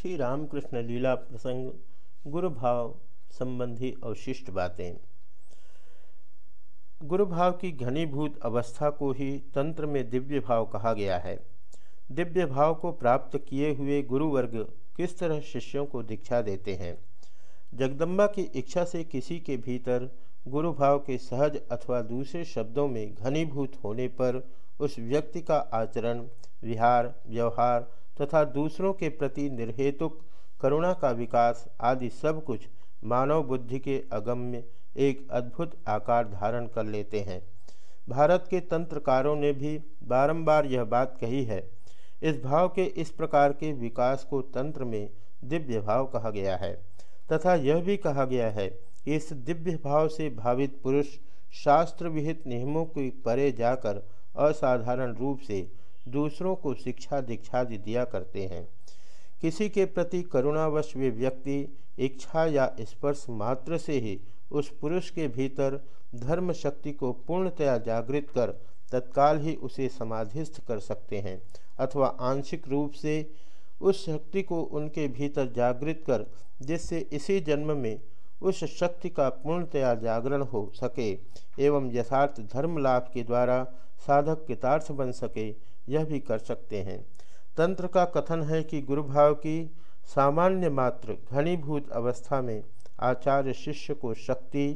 श्री रामकृष्ण लीला प्रसंग गुरु भाव संबंधी अवशिष्ट बातें। गुरु भाव की घनीभूत अवस्था को ही तंत्र में दिव्य भाव कहा गया है। दिव्य भाव को प्राप्त किए हुए गुरुवर्ग किस तरह शिष्यों को दीक्षा देते हैं? जगदम्बा की इच्छा से किसी के भीतर गुरु भाव के सहज अथवा दूसरे शब्दों में घनीभूत होने पर उस व्यक्ति का आचरण, विहार, व्यवहार तथा दूसरों के प्रति निर्हेतुक, करुणा का विकास आदि सब कुछ मानव बुद्धि के अगम्य एक अद्भुत आकार धारण कर लेते हैं। भारत के तंत्रकारों ने भी बारंबार यह बात कही है। इस भाव के इस प्रकार के विकास को तंत्र में दिव्य भाव कहा गया है। तथा यह भी कहा गया है कि इस दिव्य भाव से भावित पुरुष शास्त्र विहित नियमों के परे जाकर असाधारण रूप से दूसरों को शिक्षा दीक्षा दिया करते हैं। किसी के प्रति करुणावश वे व्यक्ति इच्छा या स्पर्श मात्र से ही उस पुरुष के भीतर धर्म शक्ति को पूर्णतया जागृत कर तत्काल ही उसे समाधिस्थ कर सकते हैं अथवा आंशिक रूप से उस शक्ति को उनके भीतर जागृत कर जिससे इसी जन्म में उस शक्ति का पूर्णतया जागरण हो सके एवं यथार्थ धर्म लाभ के द्वारा साधक कृतार्थ बन सके यह भी कर सकते हैं। तंत्र का कथन है कि गुरुभाव की सामान्य मात्र घनीभूत अवस्था में आचार्य शिष्य को शक्ति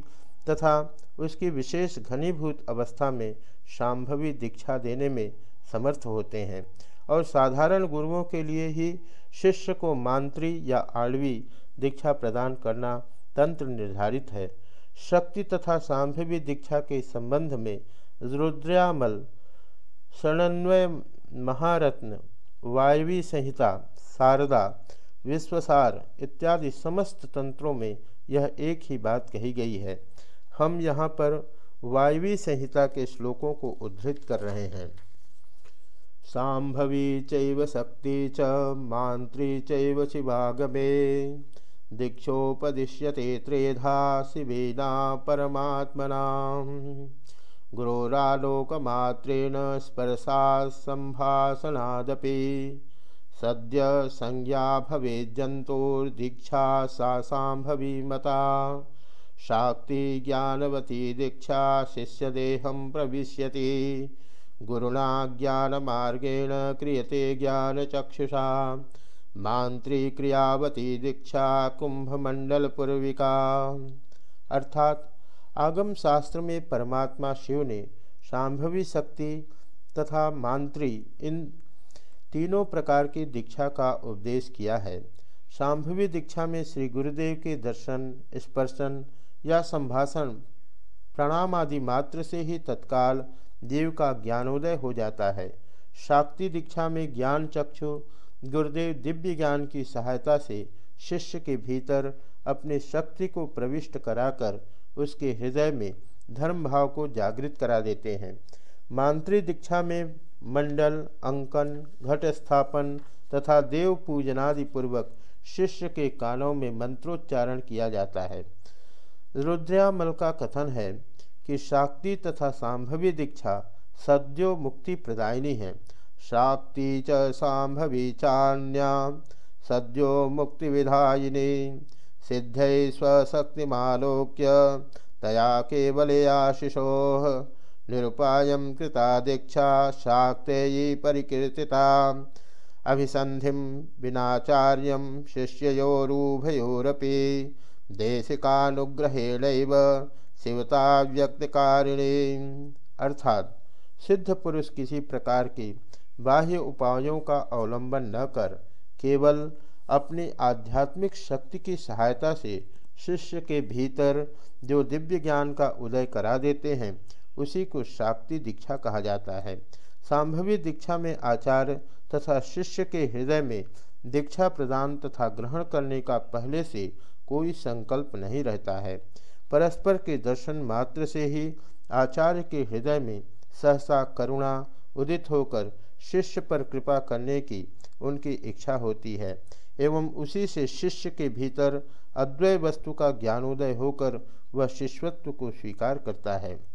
तथा उसकी विशेष घनीभूत अवस्था में शाम्भवी दीक्षा देने में समर्थ होते हैं और साधारण गुरुओं के लिए ही शिष्य को मांत्री या आड़वी दीक्षा प्रदान करना तंत्र निर्धारित है। शक्ति तथा सांभवी दीक्षा के संबंध में रुद्रयामल शरणन्वय महारत्न, वायवी संहिता, शारदा, विश्वसार इत्यादि समस्त तंत्रों में यह एक ही बात कही गई है। हम यहाँ पर वायवी संहिता के श्लोकों को उद्धृत कर रहे हैं। सांभवी चैव शक्ति च, मांत्री चैव शिवागमे, दीक्षोपदिश्यते त्रेधा शिवेना परमात्मना। गुरोरालोकमात्रेण स्पर्शा सम्भाषणादपि। सद्य संज्ञा भवेज्जन्तोर्दीक्षा सा सांभवी मता। शाक्ति ज्ञानवती दीक्षा शिष्यदेहं प्रविश्यति। गुरुणा ज्ञानमार्गेण क्रियते ज्ञानचक्षुषा। मांत्री क्रियावती दीक्षा कुंभमंडल पूर्विका अर्थात आगम शास्त्र में परमात्मा शिव ने शांभवी शक्ति तथा मांत्री इन तीनों प्रकार की दीक्षा का उपदेश किया है। शांभवी दीक्षा में श्री गुरुदेव के दर्शन, स्पर्शन या संभाषण प्रणाम आदि मात्र से ही तत्काल देव का ज्ञानोदय हो जाता है। शाक्ति दीक्षा में ज्ञान चक्षु, गुरुदेव दिव्य ज्ञान की सहायता से शिष्य के भीतर अपने शक्ति को प्रविष्ट कराकर उसके हृदय में धर्म भाव को जागृत करा देते हैं। मांत्री दीक्षा में मंडल, अंकन घट स्थापन तथा देव पूजनादि पूर्वक शिष्य के कानों में मंत्रोच्चारण किया जाता है। रुद्रयामल का कथन है कि शाक्ति तथा सांभवी दीक्षा सद्यो मुक्ति प्रदायिनी है। शाक्ति च सांभवी चान्या, सद्यो मुक्ति विधायिनी। सिद्ध स्वशक्तिमालोक्य, तया केवलयाशिषो निरुपाय कृता दीक्षा शाक्तेयी परिकीर्तिता अभिसंधि विनाचार्य शिष्योरूभयोरपि देशिकानुग्रहेण शिवता व्यक्तकारिणी अर्थात, सिद्ध पुरुष किसी प्रकार की बाह्य उपायों का अवलंबन न कर, केवल अपनी आध्यात्मिक शक्ति की सहायता से शिष्य के भीतर जो दिव्य ज्ञान का उदय करा देते हैं, उसी को शाक्ति दीक्षा कहा जाता है। सांभवी दीक्षा में आचार्य तथा शिष्य के हृदय में दीक्षा प्रदान तथा ग्रहण करने का पहले से कोई संकल्प नहीं रहता है। परस्पर के दर्शन मात्र से ही आचार्य के हृदय में सहसा करुणा उदित होकर शिष्य पर कृपा करने की उनकी इच्छा होती है। एवं उसी से शिष्य के भीतर अद्वैय वस्तु का ज्ञानोदय होकर वह शिष्यत्व को स्वीकार करता है।